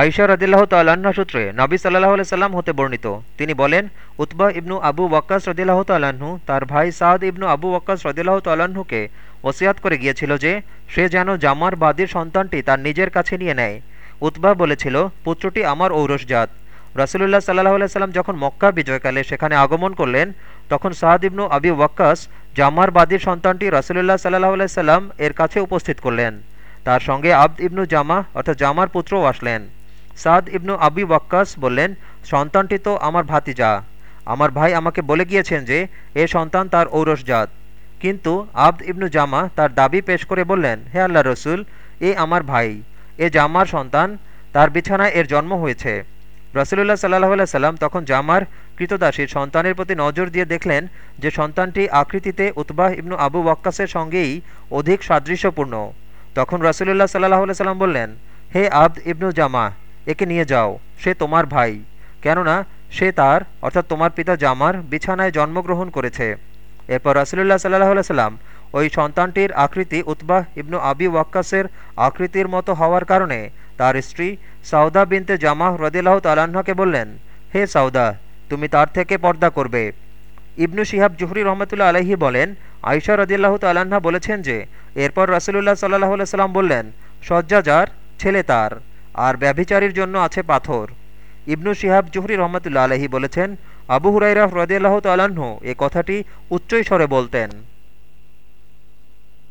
আয়সা রদিল্লাহ তাল্লাহ্ন সূত্রে নবী সাল্লাহ সাল্লাম হতে বর্ণিত। তিনি বলেন, উতবা ইবনু আবু ওয়াক্কাস রদিল্লাহ তাল্লাহ্ন তার ভাই সাদ ইবনু আবু ওয়াক্কাস রদিল্লাহ তাল্লাহ্নকে ওসিয়াত করে গিয়েছিল যে, সে যেন জামার বাদির সন্তানটি তার নিজের কাছে নিয়ে নেয়। উতবা বলেছিল, পুত্রটি আমার ঔরসজাত রাসুলুল্লাহ সাল্লাহ সাল্লাম যখন মক্কা বিজয়কালে সেখানে আগমন করলেন, তখন সাদ ইবনু আবি ওয়াক্কাস জামার বাদির সন্তানটি রাসুলুল্লাহ সাল্লাহ সাল্লাম এর কাছে উপস্থিত করলেন। তার সঙ্গে আব্দ ইবনু জামা অর্থাৎ জামার পুত্রও আসলেন। সাদ ইবনু আবি ওয়াক্কাস বললেন, সন্তানটি তো আমার ভাতিজা। আমার ভাই আমাকে বলে গিয়েছেন যে, এ সন্তান তার ঔরসজাত। কিন্তু আব্দ ইবনু জামা তার দাবি পেশ করে বললেন, হে আল্লাহ রসুল, এ আমার ভাই। এ জামার সন্তান, তার বিছানায় এর জন্ম হয়েছে। রসুল্লাহ সাল্লাহ সাল্লাম তখন জামার কৃতদাসীর সন্তানের প্রতি নজর দিয়ে দেখলেন যে, সন্তানটি আকৃতিতে উতবাহ ইবনু আবু ওয়াক্কাসের সঙ্গেই অধিক সাদৃশ্যপূর্ণ। তখন রসুল্লাহ সাল্লাহ সাল্লাম বললেন, হে আব্দ ইবনু জামা একে নিয়ে যাও, সে তোমার ভাই। কেননা সে তার, অর্থাৎ তোমার পিতা জামার, বিছানায় জন্মগ্রহণ করেছে। এরপর রাসুলুল্লাহ সাল্লাহ সাল্লাম ওই সন্তানটির আকৃতি উতবাহ ইবনু আবি ওয়াক্কাসের আকৃতির মতো হওয়ার কারণে তার স্ত্রী সাউদা বিনতে জামাহ রদিল্লাহ তালাহকে বললেন, হে সাউদা, তুমি তার থেকে পর্দা করবে। ইবনু শিহাব জুহরি রহমতুল্লা আলহি বলেন আয়সা রদিল্লাহ তালাহা বলেছেন যে, এরপর রাসুলুল্লাহ সাল্লাহ সাল্লাম বললেন, সজ্জাজার ছেলে তার। আর ব্যভিচারীর জন্য আছে পাথর। ইবনু শিহাব জুহরি রহমতুল্লা আলহি বলেছেন, আবু হুরাইরা রদিয়াল্লাহ তালাহ এ কথাটি উচ্চৈস্বরে বলতেন।